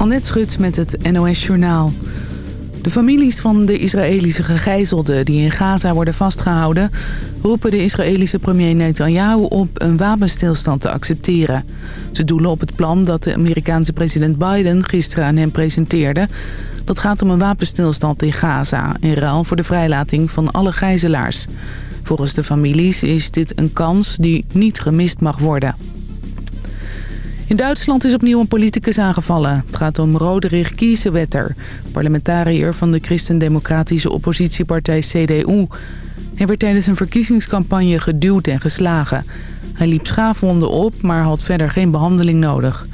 Annette Schut met het NOS Journaal. De families van de Israëlische gegijzelden die in Gaza worden vastgehouden... roepen de Israëlische premier Netanyahu op een wapenstilstand te accepteren. Ze doelen op het plan dat de Amerikaanse president Biden gisteren aan hem presenteerde. Dat gaat om een wapenstilstand in Gaza... in ruil voor de vrijlating van alle gijzelaars. Volgens de families is dit een kans die niet gemist mag worden. In Duitsland is opnieuw een politicus aangevallen. Het gaat om Roderich Kiesewetter, parlementariër van de christendemocratische oppositiepartij CDU. Hij werd tijdens een verkiezingscampagne geduwd en geslagen. Hij liep schaafwonden op, maar had verder geen behandeling nodig.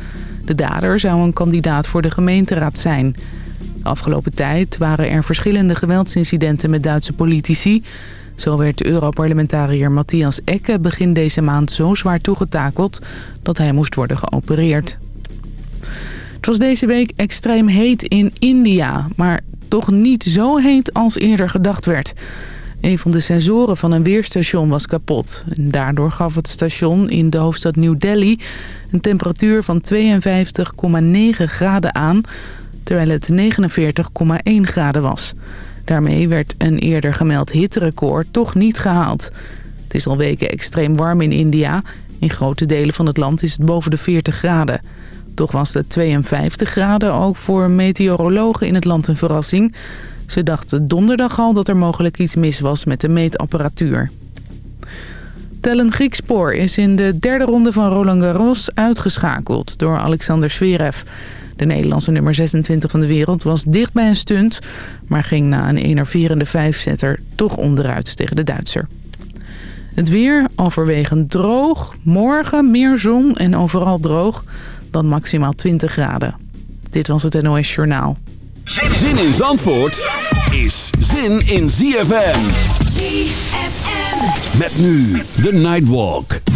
De dader zou een kandidaat voor de gemeenteraad zijn. De afgelopen tijd waren er verschillende geweldsincidenten met Duitse politici... Zo werd Europarlementariër Matthias Ecke begin deze maand zo zwaar toegetakeld dat hij moest worden geopereerd. Het was deze week extreem heet in India, maar toch niet zo heet als eerder gedacht werd. Een van de sensoren van een weerstation was kapot. En daardoor gaf het station in de hoofdstad New Delhi een temperatuur van 52,9 graden aan, terwijl het 49,1 graden was. Daarmee werd een eerder gemeld hitterecord toch niet gehaald. Het is al weken extreem warm in India. In grote delen van het land is het boven de 40 graden. Toch was de 52 graden ook voor meteorologen in het land een verrassing. Ze dachten donderdag al dat er mogelijk iets mis was met de meetapparatuur. Tellen Griekspoor is in de derde ronde van Roland Garros uitgeschakeld door Alexander Zverev. De Nederlandse nummer 26 van de wereld was dicht bij een stunt... maar ging na een enerverende vijfzetter toch onderuit tegen de Duitser. Het weer overwegend droog. Morgen meer zon en overal droog. Dan maximaal 20 graden. Dit was het NOS Journaal. Zin in Zandvoort is zin in ZFM. ZFM. Met nu de Nightwalk.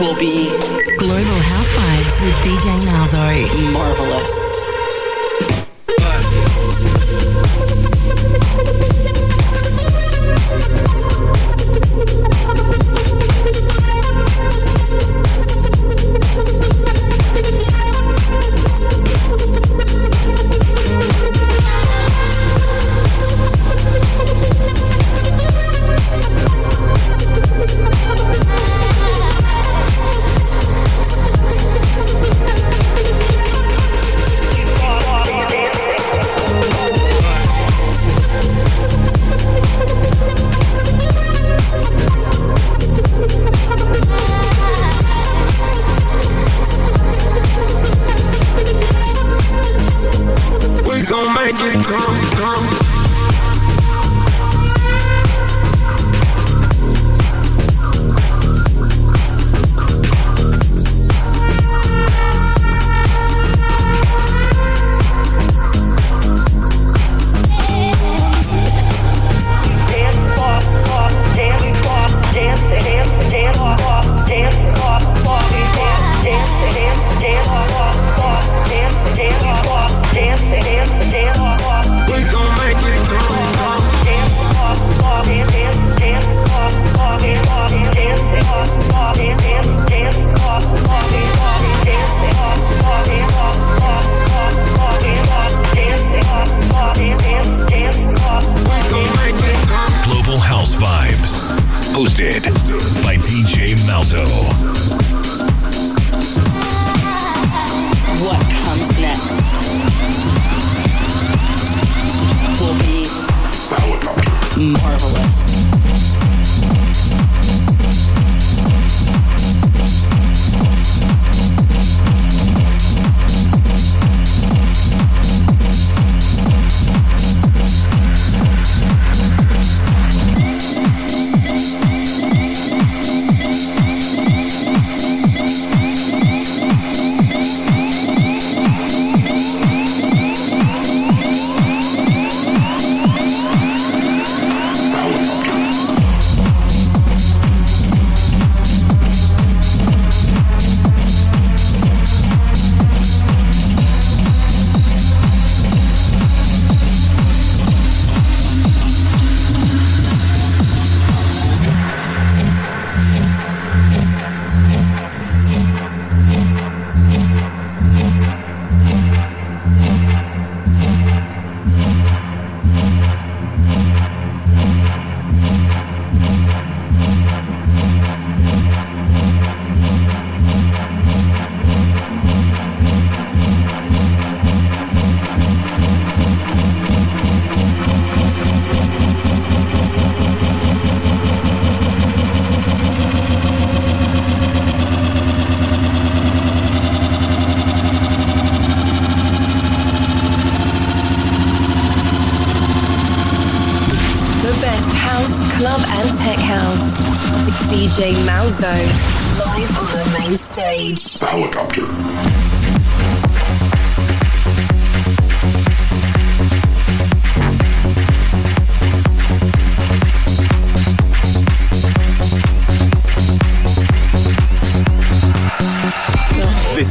Will be Global House Vibes with DJ Malzo. marvelous.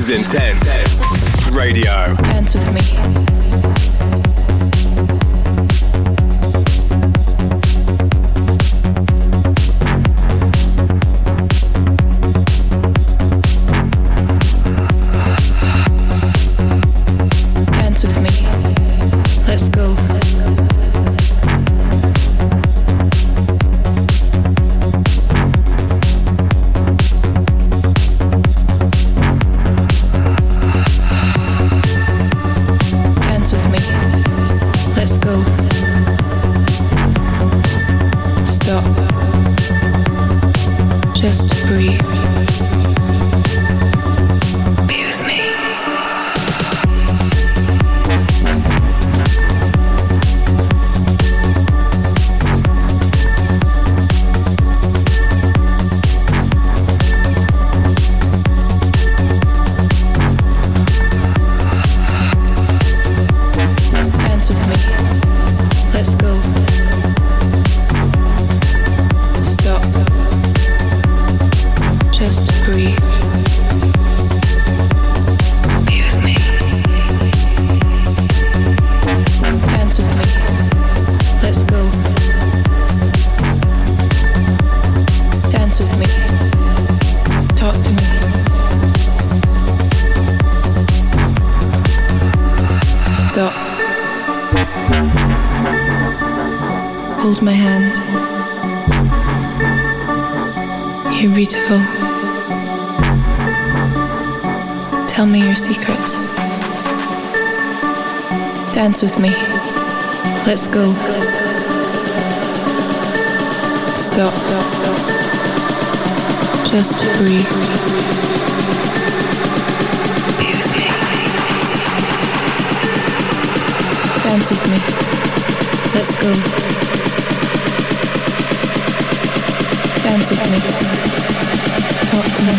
Is Intense Radio. Dance with me. Dance with me. Let's go. Stop. Just breathe. Dance with me. Let's go. Dance with me. Talk to me.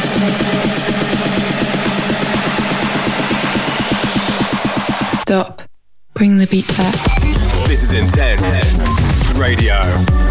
Stop. Bring the beat back. This is Intense Radio.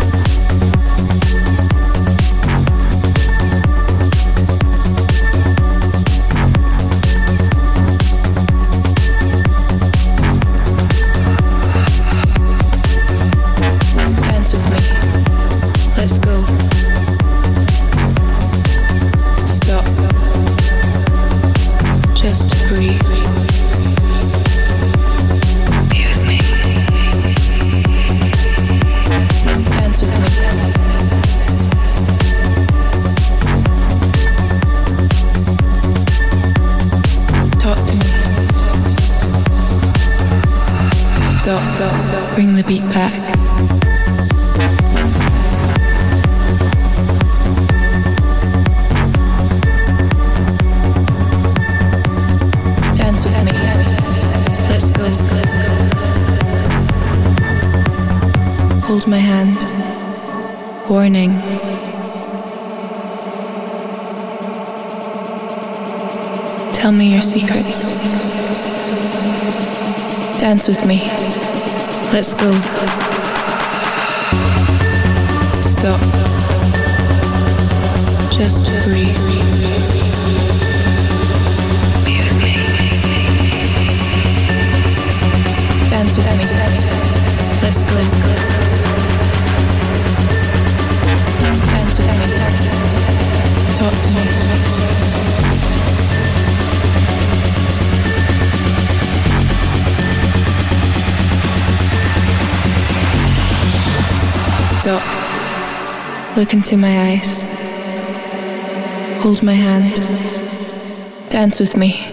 The beat back. Dance with me. Let's go. Hold my hand. Warning. Tell me your secrets. Dance with me. Let's go. Stop. Just breathe. Look into my eyes. Hold my hand. Dance with me.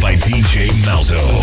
By DJ Malzo.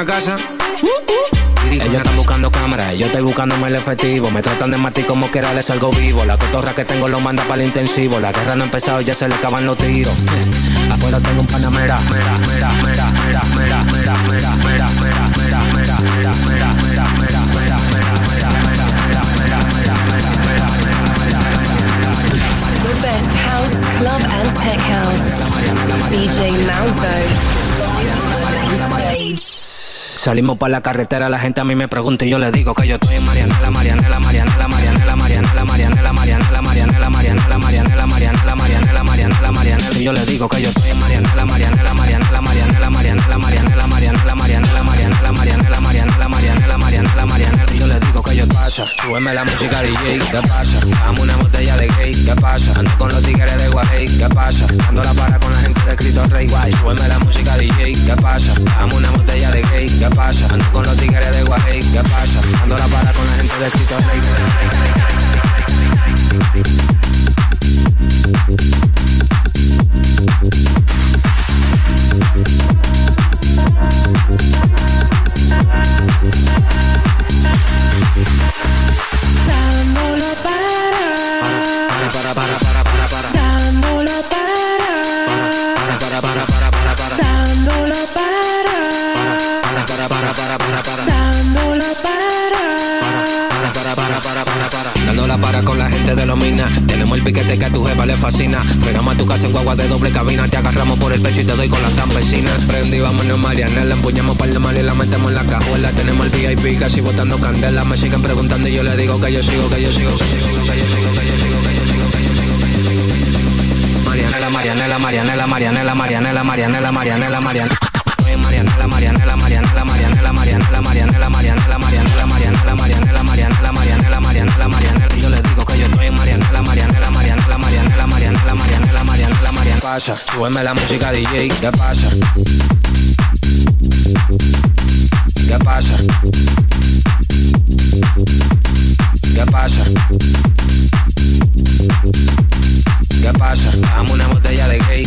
La casa. Ellos están buscando cámaras, yo estoy buscándome el efectivo. Me tratan de matar como quiera, les salgo vivo. La cotorra que tengo lo manda para el intensivo. La guerra no ha empezado, ya se le acaban los tiros. Afuera tengo un panamera. Mera, mera, mera, mera, mera, mera, mera, mera, mera, mera, mera, mera, mera, mera, mera, The best house, club, and tech house. DJ Malzo. Live on the main stage. Salimos para la carretera, la gente a mí me pregunta y yo le digo que yo estoy en Marianela, Marianela, Marianela, Marianela, Marianela, Marianela, Marianela, Marianela, Marianela, Marianela, Marianela, Marianela, Marianela, Marianela, y yo le digo que yo estoy en Marianela, Marianela, Marianela, Marianela, Marianela, Marianela, Marianela, Marianela, Marianela, Marianela, Marianela, Marianela, Marianela, Marianela, pasa, súbeme la música DJ, ¿qué pasa? Dame una botella de gay, ¿qué pasa? Ando con los tigres de Guay, ¿qué pasa? Ando la para con la gente de Cristo Rey Guay, súbeme la música DJ, ¿qué pasa? Dame una botella de gay, ¿qué pasa? Ando con los tigres de Guay, ¿qué pasa? Ando la para con la gente de Cristo Rey Dándolo Tenemos el piquete que a tu jefa le fascina. Frenamos a tu casa en guagua de doble cabina. Te agarramos por el pecho y te doy con las campesinas. Prendí, vámonos Marianela. Empuñamos par de mal y la metemos en la cajuela. Tenemos el VIP casi botando candela. Me siguen preguntando y yo le digo que yo sigo, que yo sigo, que yo sigo, que yo sigo, que yo sigo, que yo sigo, que yo sigo. Marianela, Marianela, Marianela, Marianela, Marianela, Marianela, Marianela, Marianela, Marianela, Marianela, Marianela, Marianela, Marianela, Marianela, Marianela, Marianela, Marianela, Marianela, Marianela. Yo estoy en Marianela, Marianela, Marianela, Marianela, Marianela, Marianela, Marianela, Marianela. Pasa, súbeme la música DJ, ¿qué pasa? ¿Qué pasa? ¿Qué pasa? ¿Qué pasa? Dame una botella de gay.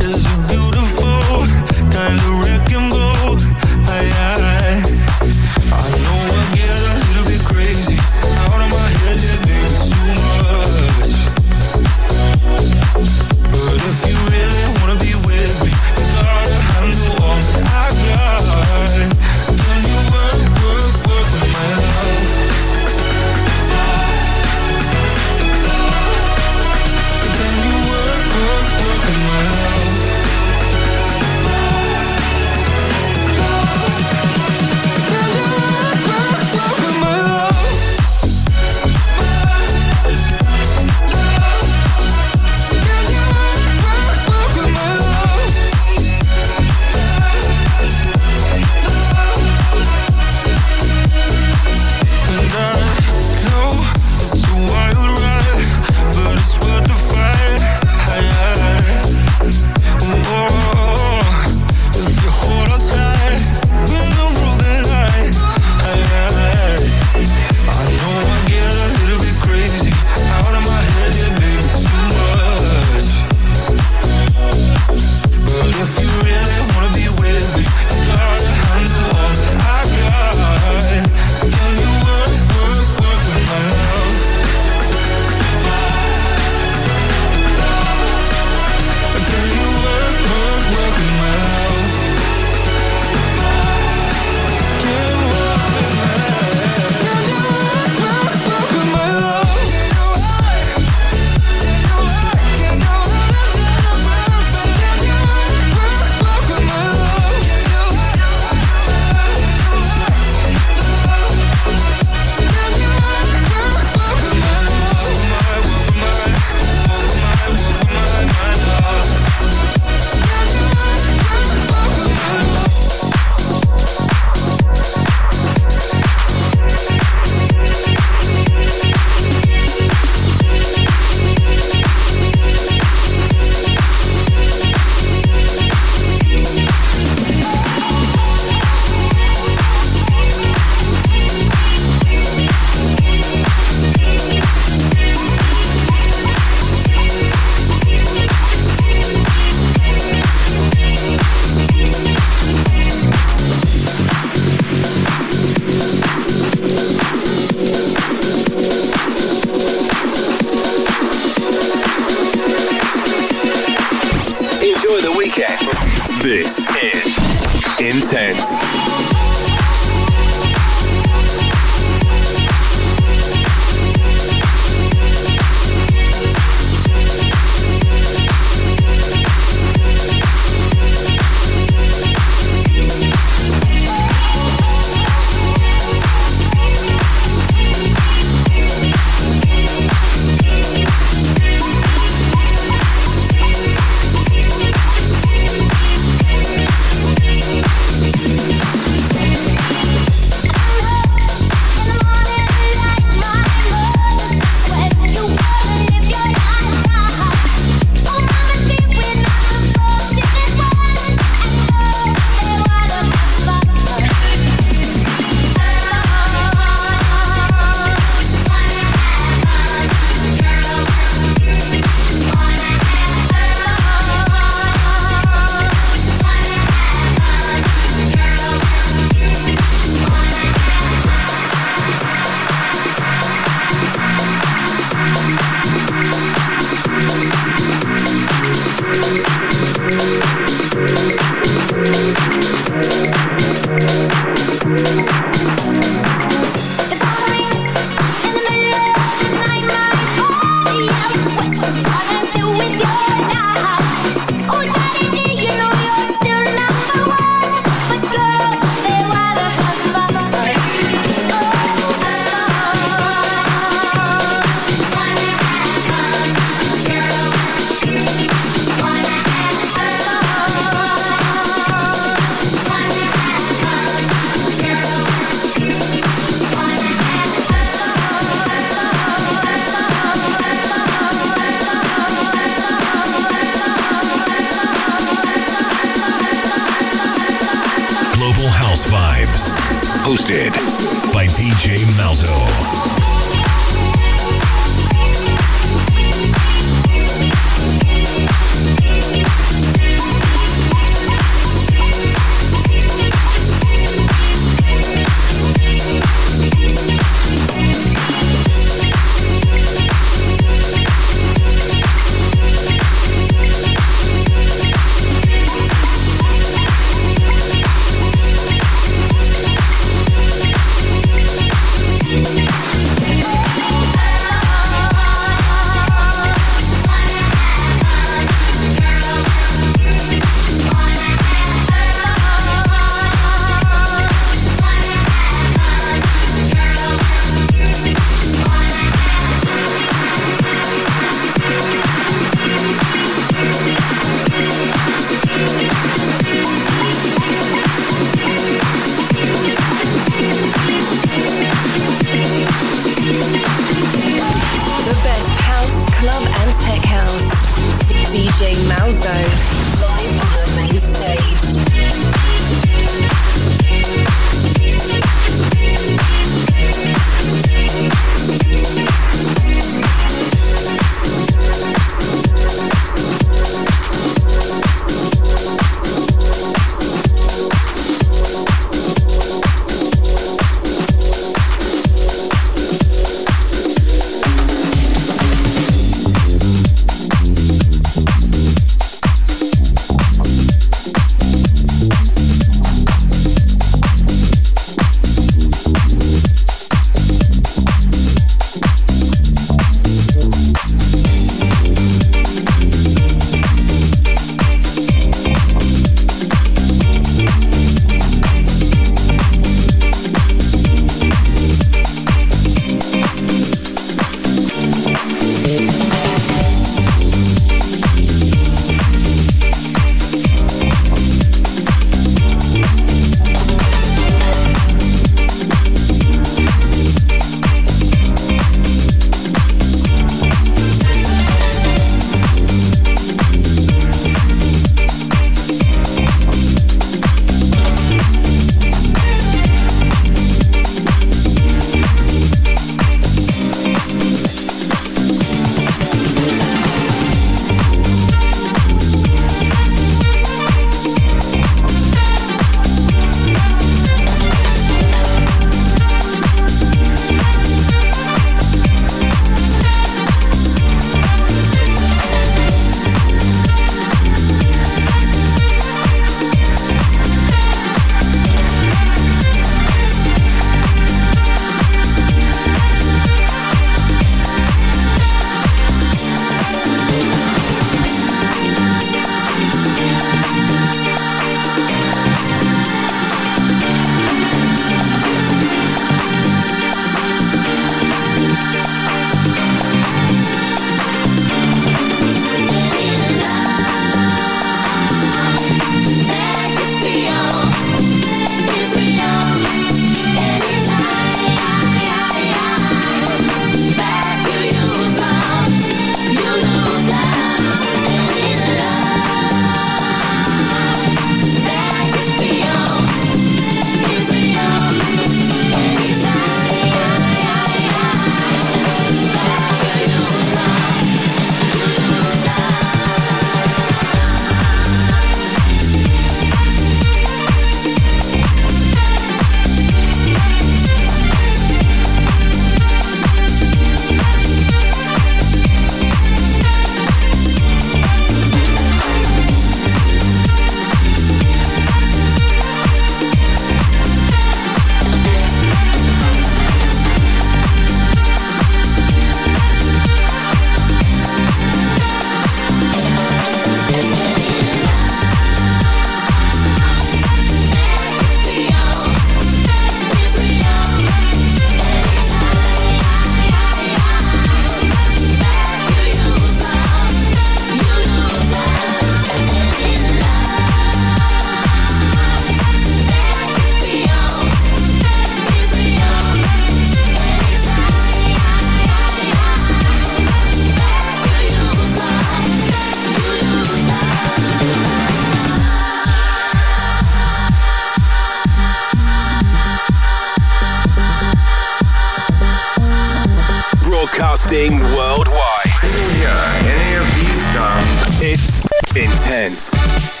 broadcasting worldwide. Can you hear any of these songs? It's intense.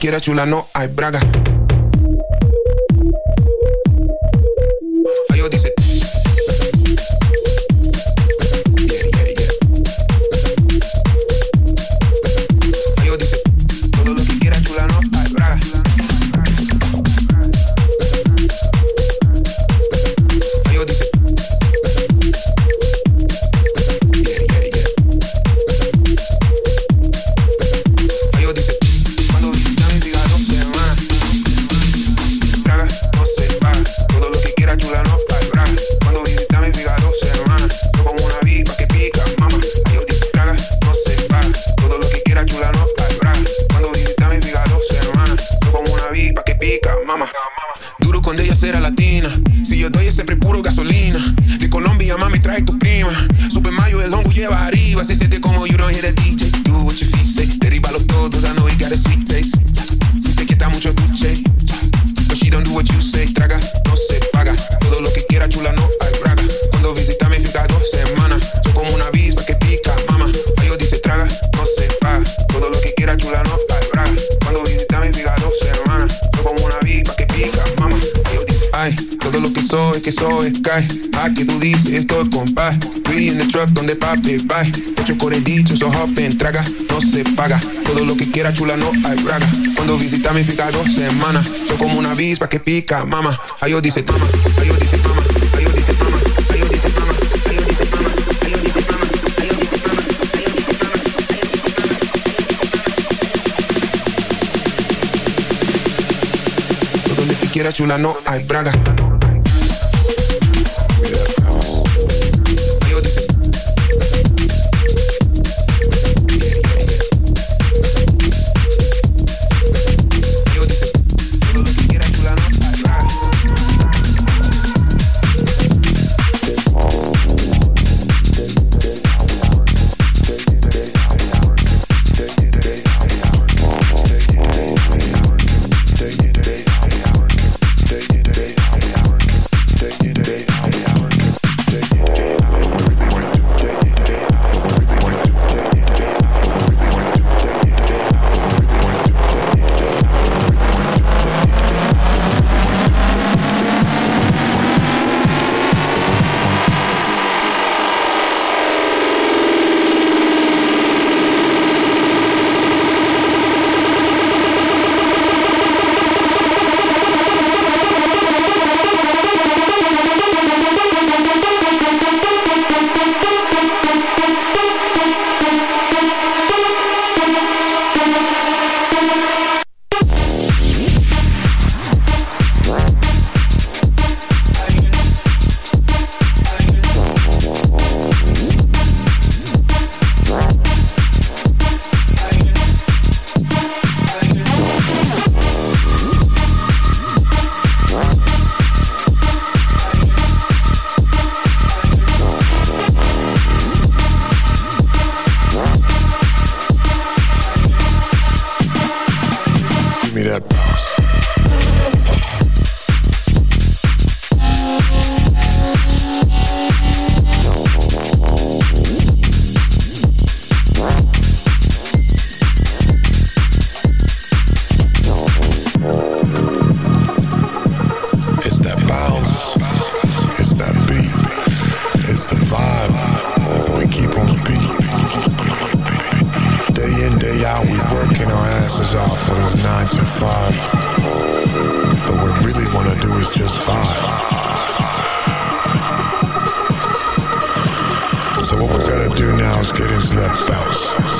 quiere chula, no. que pica, mama. Ay, yo dice toma, ay, yo dice toma, dice toma, dice toma, dice toma, dice toma, dice toma, ay, yo dice toma. Donde chula no hay braga. do now is get into that bounce.